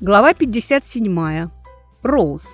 Глава 57. Роуз.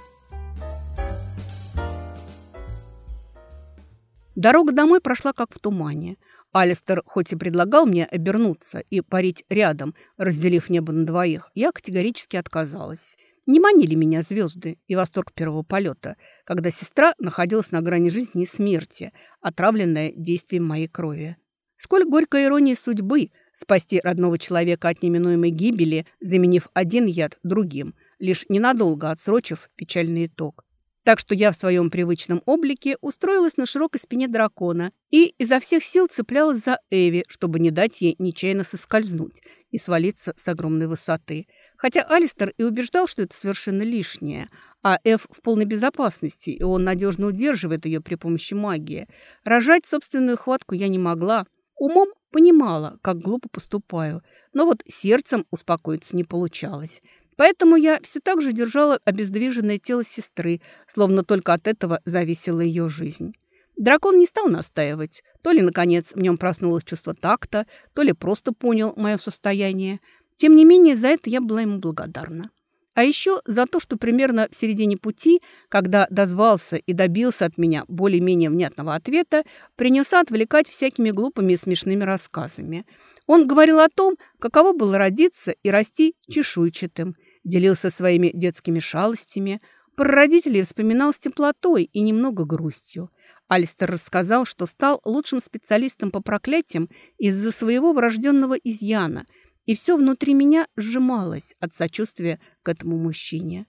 Дорога домой прошла как в тумане. Алистер хоть и предлагал мне обернуться и парить рядом, разделив небо на двоих, я категорически отказалась. Не манили меня звезды и восторг первого полета, когда сестра находилась на грани жизни и смерти, отравленная действием моей крови. Сколь горькая ирония судьбы – спасти родного человека от неминуемой гибели, заменив один яд другим, лишь ненадолго отсрочив печальный итог. Так что я в своем привычном облике устроилась на широкой спине дракона и изо всех сил цеплялась за Эви, чтобы не дать ей нечаянно соскользнуть и свалиться с огромной высоты. Хотя Алистер и убеждал, что это совершенно лишнее, а Эв в полной безопасности, и он надежно удерживает ее при помощи магии. Рожать собственную хватку я не могла. Умом Понимала, как глупо поступаю, но вот сердцем успокоиться не получалось. Поэтому я все так же держала обездвиженное тело сестры, словно только от этого зависела ее жизнь. Дракон не стал настаивать. То ли, наконец, в нем проснулось чувство такта, то ли просто понял мое состояние. Тем не менее, за это я была ему благодарна. А еще за то, что примерно в середине пути, когда дозвался и добился от меня более-менее внятного ответа, принялся отвлекать всякими глупыми и смешными рассказами. Он говорил о том, каково было родиться и расти чешуйчатым, делился своими детскими шалостями, про родителей вспоминал с теплотой и немного грустью. Алистер рассказал, что стал лучшим специалистом по проклятиям из-за своего врожденного изъяна – и все внутри меня сжималось от сочувствия к этому мужчине.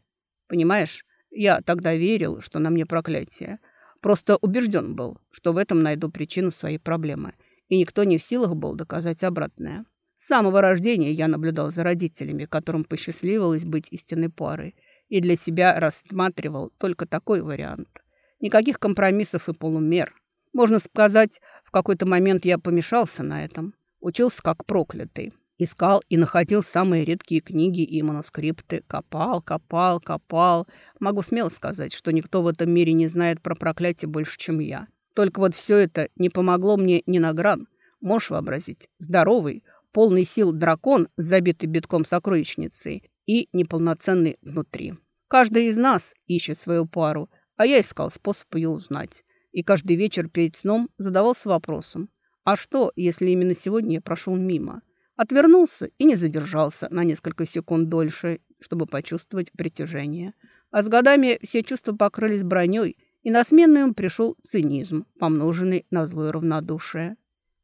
Понимаешь, я тогда верил, что на мне проклятие. Просто убежден был, что в этом найду причину своей проблемы. И никто не в силах был доказать обратное. С самого рождения я наблюдал за родителями, которым посчастливилось быть истинной парой. И для себя рассматривал только такой вариант. Никаких компромиссов и полумер. Можно сказать, в какой-то момент я помешался на этом. Учился как проклятый. Искал и находил самые редкие книги и манускрипты. Копал, копал, копал. Могу смело сказать, что никто в этом мире не знает про проклятие больше, чем я. Только вот все это не помогло мне ни на гран. Можешь вообразить? Здоровый, полный сил дракон, забитый битком сокровищницей и неполноценный внутри. Каждый из нас ищет свою пару, а я искал способ ее узнать. И каждый вечер перед сном задавался вопросом, а что, если именно сегодня я прошел мимо? Отвернулся и не задержался на несколько секунд дольше, чтобы почувствовать притяжение. А с годами все чувства покрылись броней, и на смену им пришел цинизм, помноженный на злое равнодушие.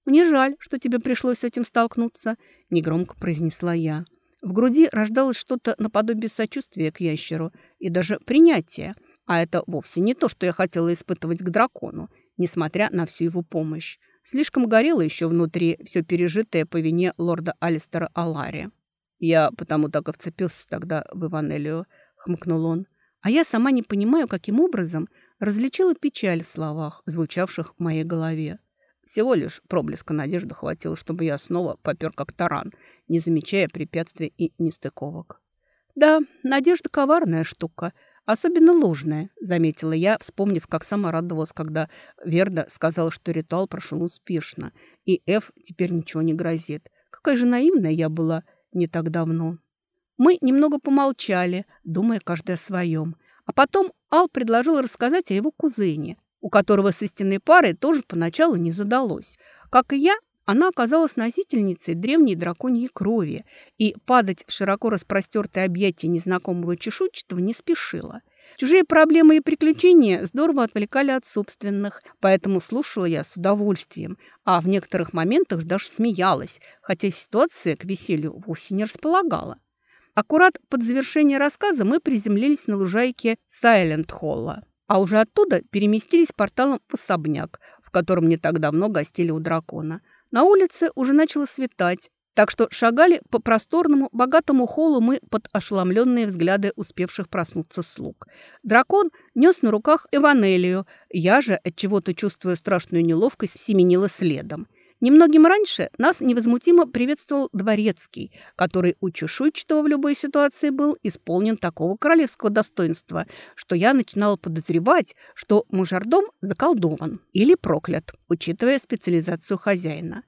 «Мне жаль, что тебе пришлось с этим столкнуться», – негромко произнесла я. В груди рождалось что-то наподобие сочувствия к ящеру и даже принятия. А это вовсе не то, что я хотела испытывать к дракону, несмотря на всю его помощь. Слишком горело еще внутри все пережитое по вине лорда Алистера Алари. «Я потому так и вцепился тогда в Иванелию», — хмыкнул он. «А я сама не понимаю, каким образом различила печаль в словах, звучавших в моей голове. Всего лишь проблеска надежды хватило, чтобы я снова попер как таран, не замечая препятствий и нестыковок. Да, надежда коварная штука — Особенно ложная, заметила я, вспомнив, как сама радовалась, когда Верда сказала, что ритуал прошел успешно, и Эф теперь ничего не грозит. Какая же наивная я была не так давно. Мы немного помолчали, думая каждый о своем. А потом Ал предложил рассказать о его кузене, у которого с истинной парой тоже поначалу не задалось. Как и я, она оказалась носительницей древней драконьей крови и падать в широко распростертое объятие незнакомого чешуйчатого не спешила. Чужие проблемы и приключения здорово отвлекали от собственных, поэтому слушала я с удовольствием, а в некоторых моментах даже смеялась, хотя ситуация к веселью вовсе не располагала. Аккурат под завершение рассказа мы приземлились на лужайке Сайленд-Холла, а уже оттуда переместились порталом в особняк, в котором не так давно гостили у дракона – на улице уже начало светать, так что шагали по просторному, богатому холлу мы под ошеломленные взгляды успевших проснуться слуг. Дракон нес на руках Эванелию, я же, от чего то чувствуя страшную неловкость, семенила следом. Немногим раньше нас невозмутимо приветствовал дворецкий, который у чешуйчатого в любой ситуации был исполнен такого королевского достоинства, что я начинала подозревать, что мужардом заколдован или проклят, учитывая специализацию хозяина.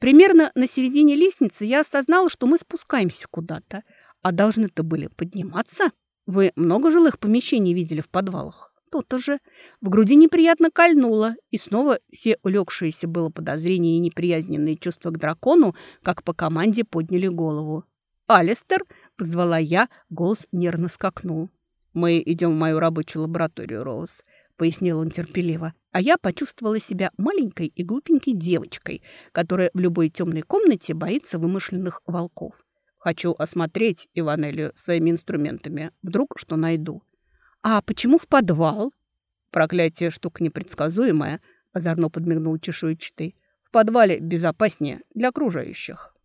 Примерно на середине лестницы я осознала, что мы спускаемся куда-то. А должны-то были подниматься? Вы много жилых помещений видели в подвалах? То-то же. В груди неприятно кольнуло, и снова все улегшиеся было подозрения и неприязненные чувства к дракону, как по команде подняли голову. «Алистер!» – позвала я, голос нервно скакнул. «Мы идем в мою рабочую лабораторию, Роуз», – пояснил он терпеливо. А я почувствовала себя маленькой и глупенькой девочкой, которая в любой темной комнате боится вымышленных волков. Хочу осмотреть Иванелию своими инструментами. Вдруг что найду. «А почему в подвал?» «Проклятие штука непредсказуемая», – озорно подмигнул чешуйчатый. «В подвале безопаснее для окружающих».